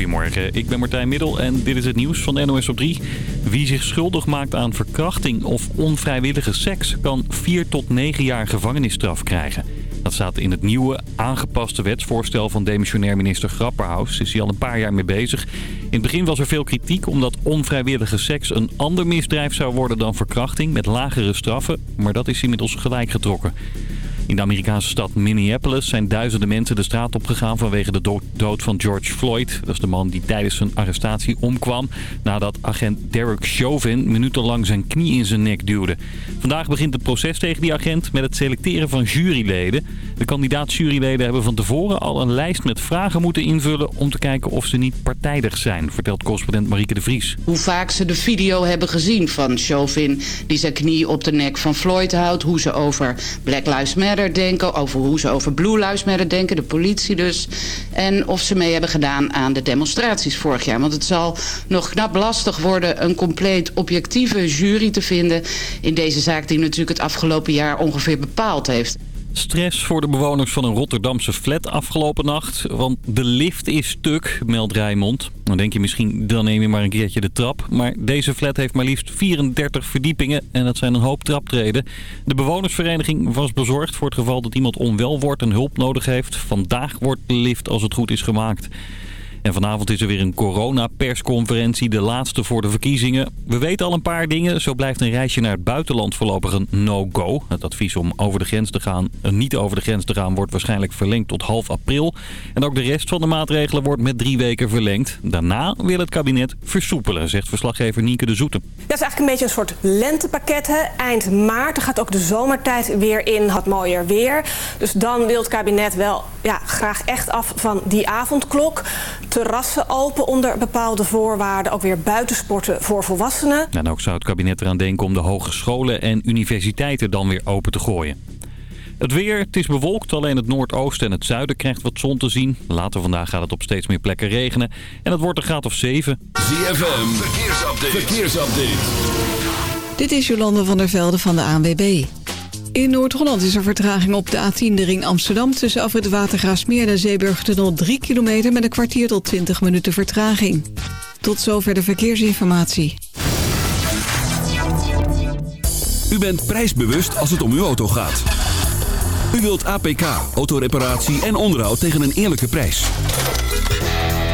Goedemorgen, ik ben Martijn Middel en dit is het nieuws van NOS op 3. Wie zich schuldig maakt aan verkrachting of onvrijwillige seks... kan 4 tot 9 jaar gevangenisstraf krijgen. Dat staat in het nieuwe, aangepaste wetsvoorstel van demissionair minister Grapperhaus. Is hij al een paar jaar mee bezig. In het begin was er veel kritiek omdat onvrijwillige seks een ander misdrijf zou worden dan verkrachting... met lagere straffen, maar dat is inmiddels gelijk getrokken. In de Amerikaanse stad Minneapolis zijn duizenden mensen de straat opgegaan vanwege de dood van George Floyd. Dat is de man die tijdens zijn arrestatie omkwam nadat agent Derek Chauvin minutenlang zijn knie in zijn nek duwde. Vandaag begint het proces tegen die agent met het selecteren van juryleden. De kandidaat-juryleden hebben van tevoren al een lijst met vragen moeten invullen om te kijken of ze niet partijdig zijn, vertelt correspondent Marieke de Vries. Hoe vaak ze de video hebben gezien van Chauvin die zijn knie op de nek van Floyd houdt, hoe ze over Black Lives Matter denken, over hoe ze over Blue Lives denken, de politie dus. En of ze mee hebben gedaan aan de demonstraties vorig jaar. Want het zal nog knap lastig worden een compleet objectieve jury te vinden in deze zaak die natuurlijk het afgelopen jaar ongeveer bepaald heeft. Stress voor de bewoners van een Rotterdamse flat afgelopen nacht. Want de lift is stuk, meldt Rijmond. Dan denk je misschien, dan neem je maar een keertje de trap. Maar deze flat heeft maar liefst 34 verdiepingen en dat zijn een hoop traptreden. De bewonersvereniging was bezorgd voor het geval dat iemand onwel wordt en hulp nodig heeft. Vandaag wordt de lift als het goed is gemaakt. En vanavond is er weer een coronapersconferentie, de laatste voor de verkiezingen. We weten al een paar dingen. Zo blijft een reisje naar het buitenland voorlopig een no-go. Het advies om over de grens te gaan, eh, niet over de grens te gaan wordt waarschijnlijk verlengd tot half april. En ook de rest van de maatregelen wordt met drie weken verlengd. Daarna wil het kabinet versoepelen, zegt verslaggever Nienke de Zoete. Dat is eigenlijk een beetje een soort lentepakket. Hè? Eind maart gaat ook de zomertijd weer in, had mooier weer. Dus dan wil het kabinet wel ja, graag echt af van die avondklok terrassen open onder bepaalde voorwaarden. Ook weer buitensporten voor volwassenen. En ook zou het kabinet eraan denken om de hogescholen en universiteiten dan weer open te gooien. Het weer, het is bewolkt, alleen het noordoosten en het zuiden krijgt wat zon te zien. Later vandaag gaat het op steeds meer plekken regenen en het wordt een graad of 7. ZFM, verkeersupdate. verkeersupdate. Dit is Jolande van der Velde van de ANWB. In Noord-Holland is er vertraging op de A10 de ring Amsterdam... tussen af het Watergraafsmeer en Zeeburgtunnel 3 kilometer... met een kwartier tot 20 minuten vertraging. Tot zover de verkeersinformatie. U bent prijsbewust als het om uw auto gaat. U wilt APK, autoreparatie en onderhoud tegen een eerlijke prijs.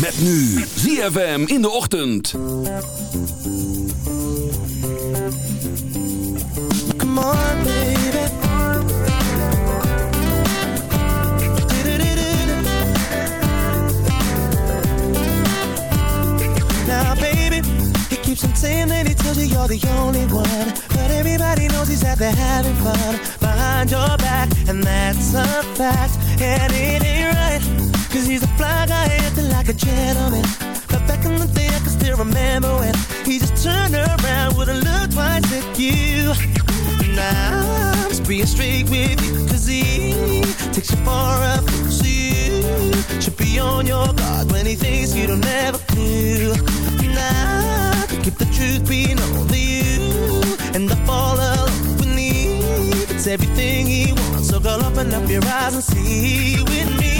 Met nu ZFM in de ochtend. Come on, baby. Now, baby, he keeps on saying that he tells you you're the only one. But everybody knows he's out there having fun behind your back, and that's a fact. And it ain't right, cause he's a fly guy acting like a gentleman. But back in the day, I can still remember when he just turned around, wouldn't look twice at you. Now I'm just being straight with you, cause he takes you far up, so you should be on your guard when he thinks you don't ever do. Now keep the truth be known to you. And I fall alone beneath. It's everything he wants. So girl, open up your eyes and see with me.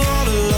all along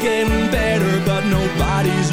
getting better, but nobody's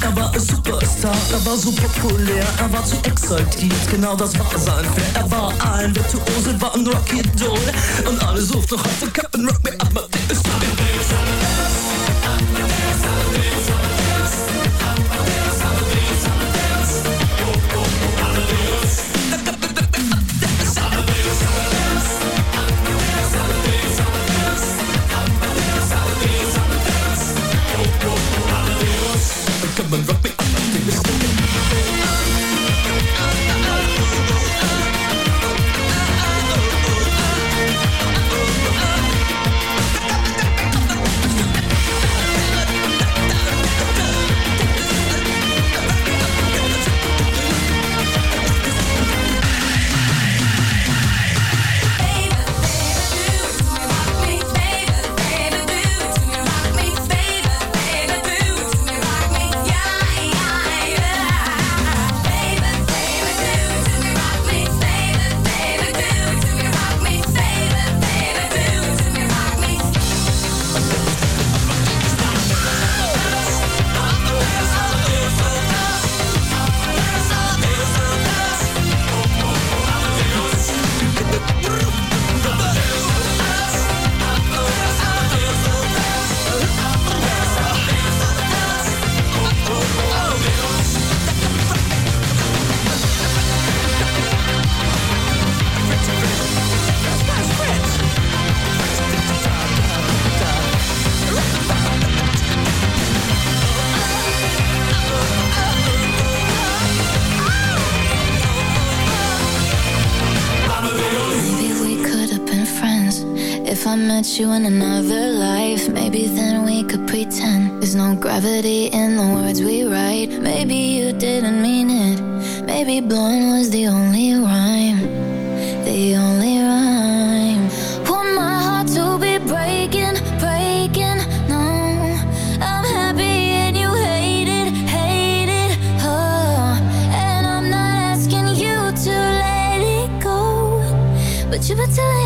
Er was een Superstar, er was zo populair, er was zu exaltiert, genau das war sein Flair. Er war ein Virtuose, war ein Rocky-Doll und alle suchten noch heute Captain Rock, me ab, Goodman, Rock If I met you in another life. Maybe then we could pretend. There's no gravity in the words we write. Maybe you didn't mean it. Maybe blowing was the only rhyme. The only rhyme. Want my heart to be breaking, breaking. No, I'm happy and you hate it, hate it. Oh, and I'm not asking you to let it go. But you were telling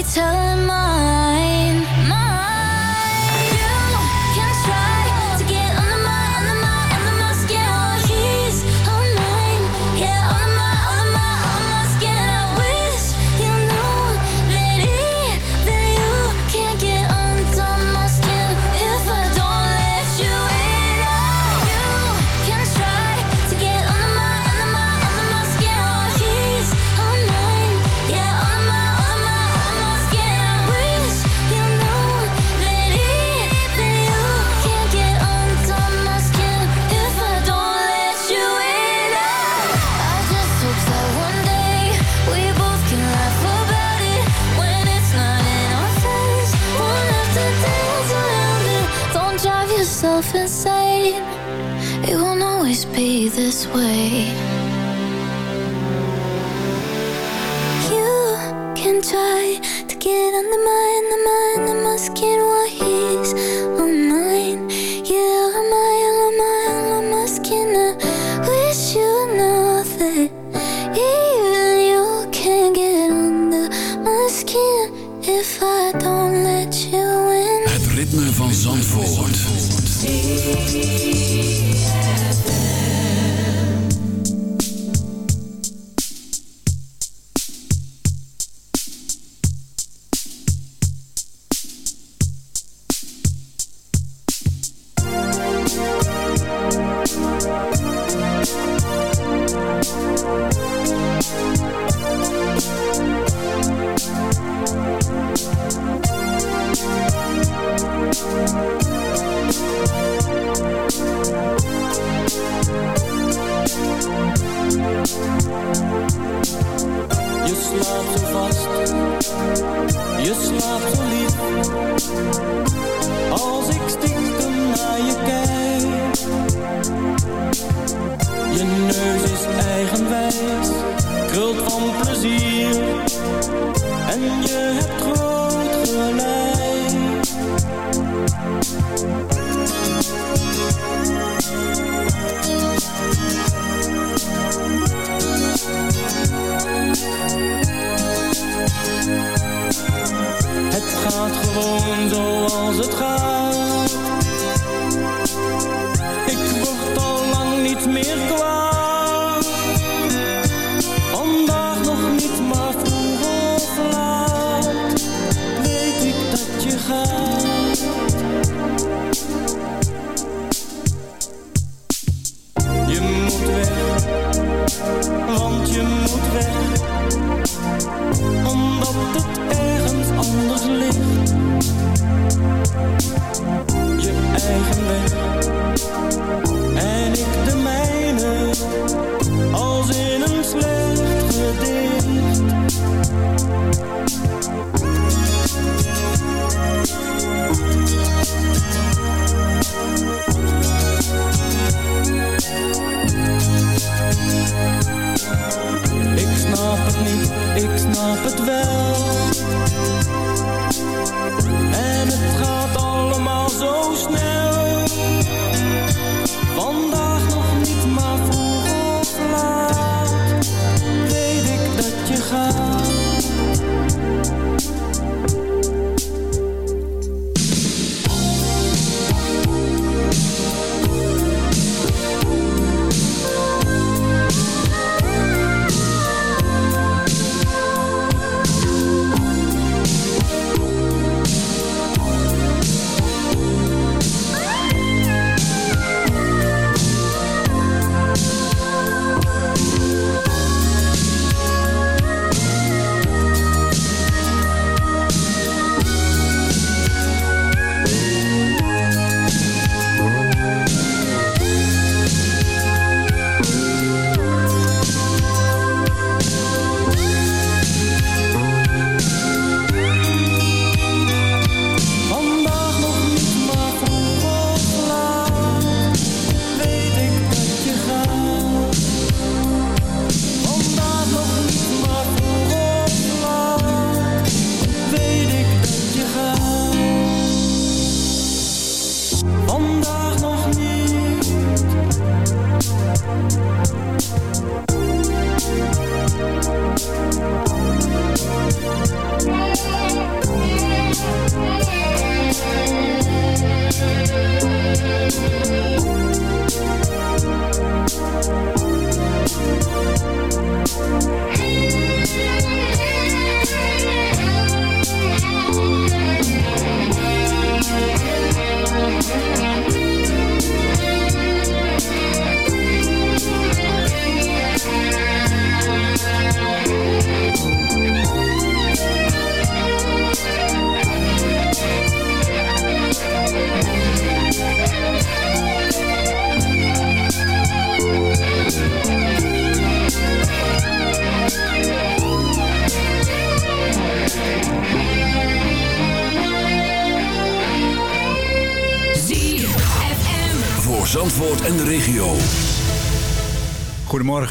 we mine?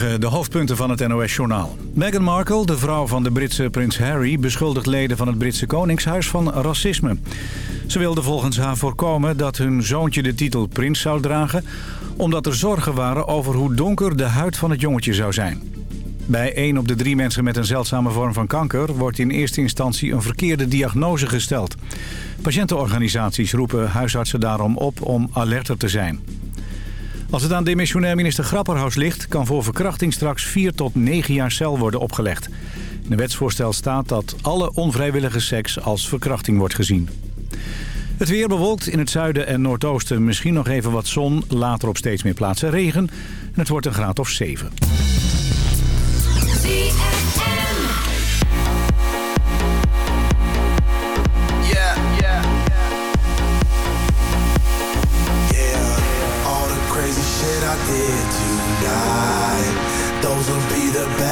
Goedemorgen, de hoofdpunten van het NOS-journaal. Meghan Markle, de vrouw van de Britse prins Harry... beschuldigt leden van het Britse Koningshuis van racisme. Ze wilde volgens haar voorkomen dat hun zoontje de titel prins zou dragen... omdat er zorgen waren over hoe donker de huid van het jongetje zou zijn. Bij 1 op de 3 mensen met een zeldzame vorm van kanker... wordt in eerste instantie een verkeerde diagnose gesteld. Patiëntenorganisaties roepen huisartsen daarom op om alerter te zijn. Als het aan demissionair minister Grapperhaus ligt... kan voor verkrachting straks 4 tot 9 jaar cel worden opgelegd. In het wetsvoorstel staat dat alle onvrijwillige seks als verkrachting wordt gezien. Het weer bewolkt in het zuiden en noordoosten. Misschien nog even wat zon, later op steeds meer plaatsen regen. En het wordt een graad of 7.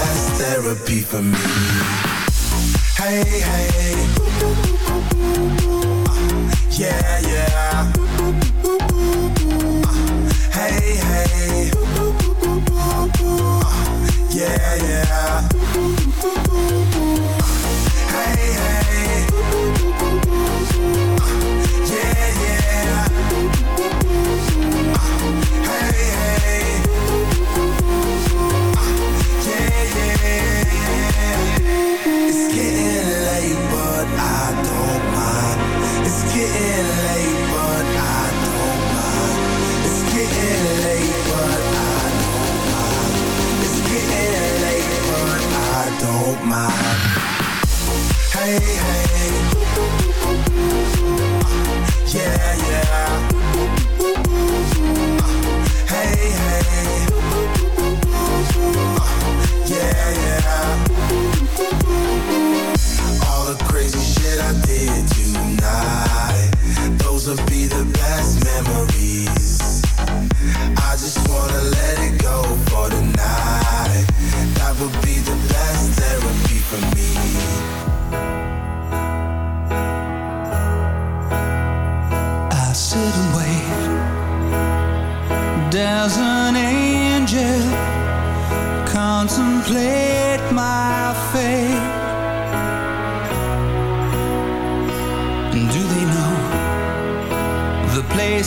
Best therapy for me. Hey, hey. Uh, yeah, yeah.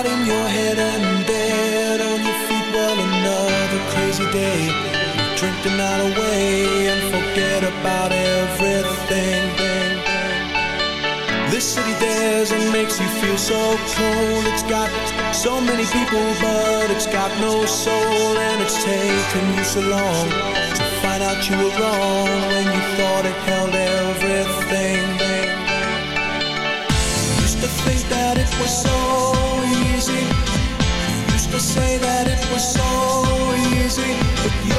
In your head and bed on your feet. Well, another crazy day. Drinking drink the night away and forget about everything. This city dares and makes you feel so cold. It's got so many people, but it's got no soul. And it's taken you so long to find out you were wrong when you thought it held everything. Used to think that it was so say that it was so easy.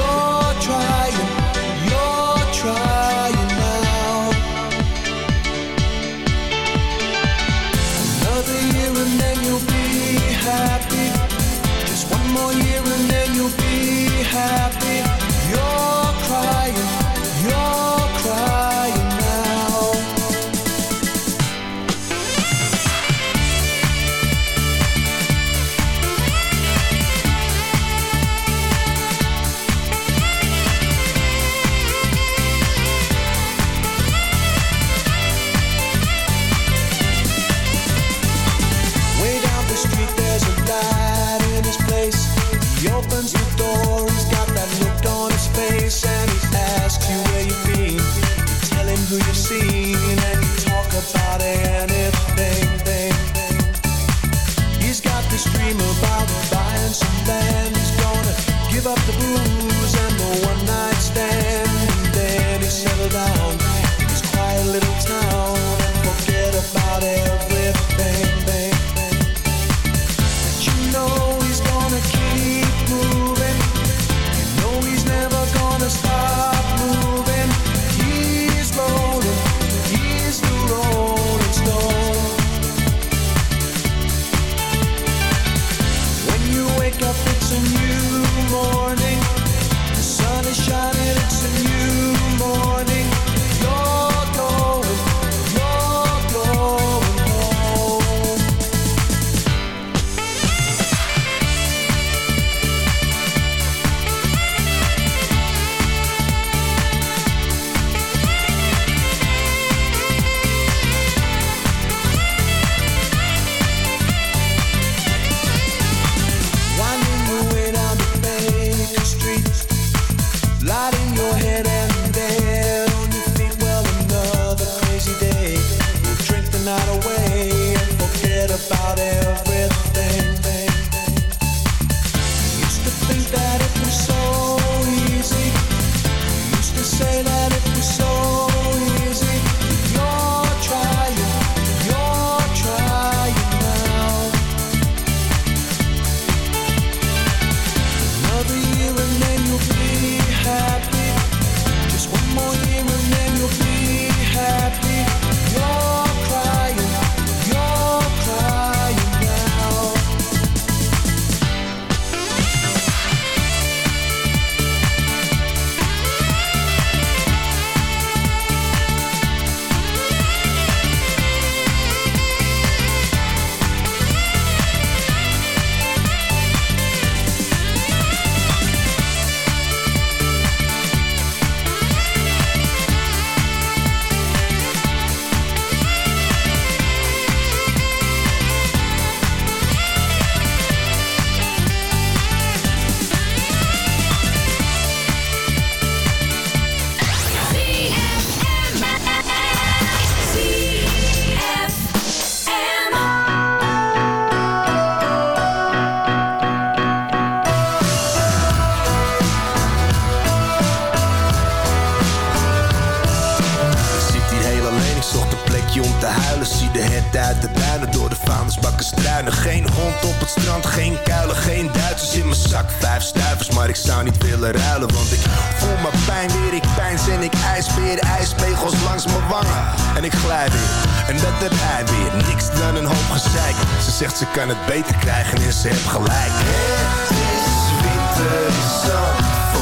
Dat hij weer, niks dan een hoop gezeik. Ze zegt ze kan het beter krijgen en ze heeft gelijk. Het is winter in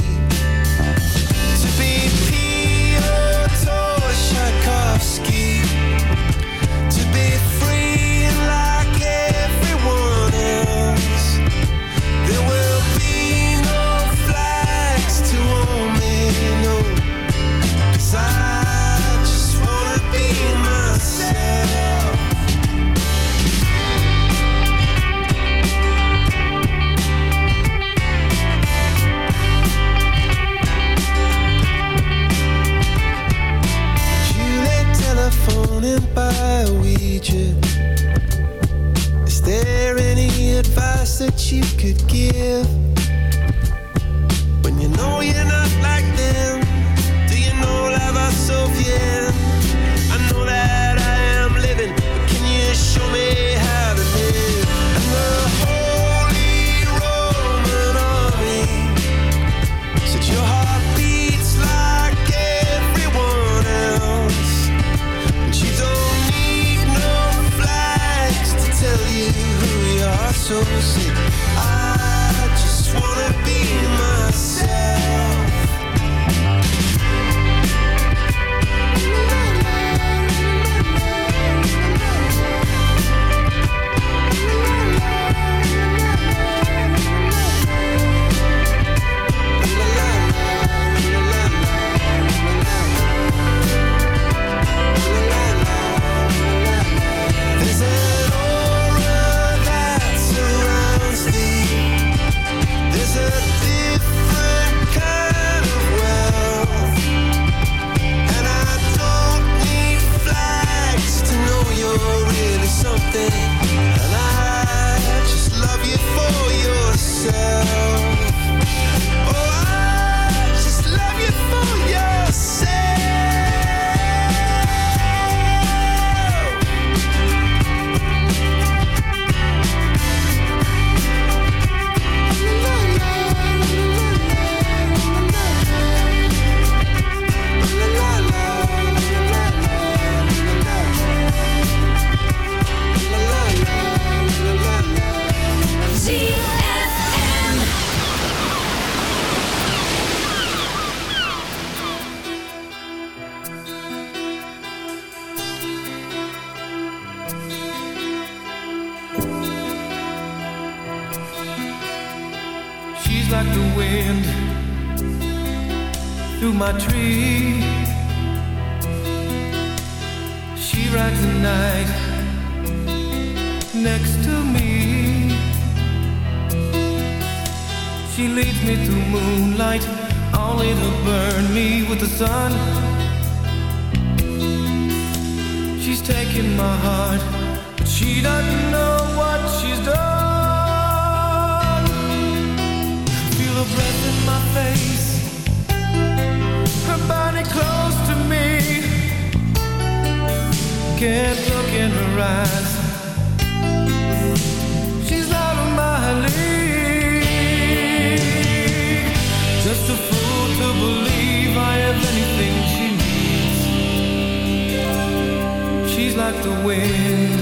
you could give. When you know you're not like them do you know la va so bien i know that i am living but can you show me how to live? And the holy roman army. Said your heart beats like everyone else. And you don't need no flags to tell you who you are so sick wind.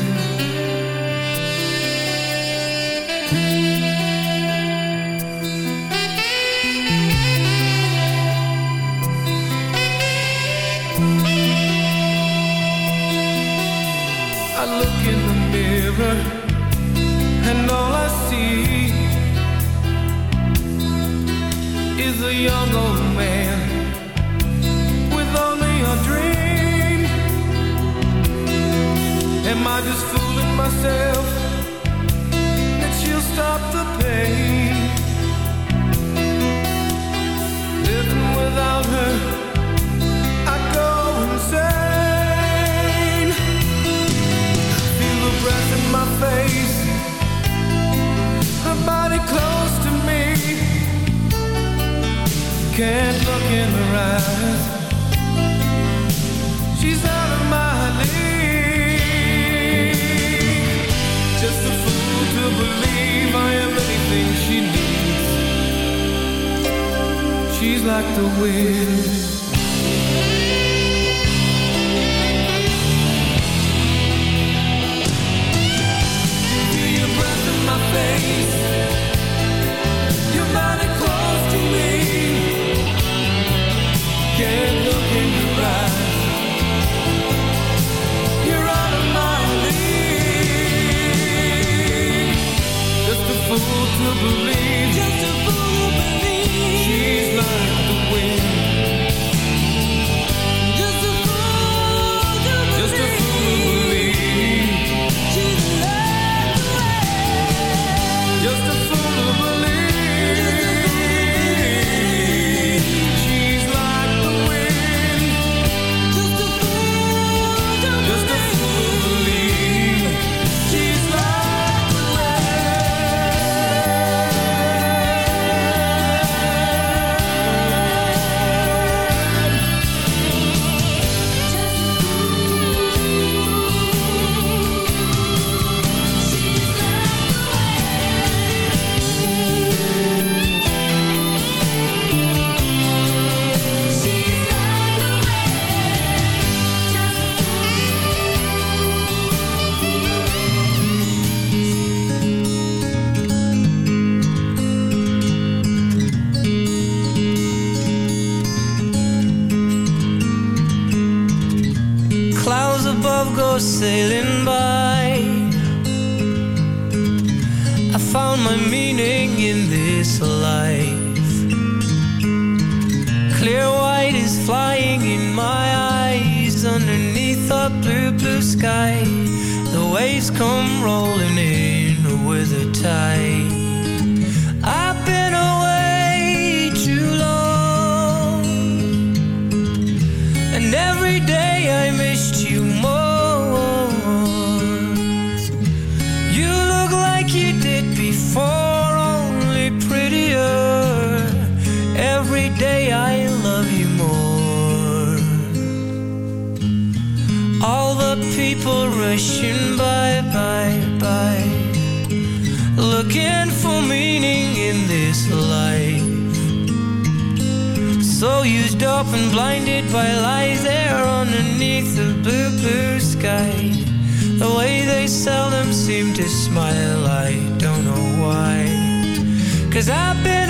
used up and blinded by lies there underneath the blue, blue sky. The way they seldom seem to smile, I don't know why. Cause I've been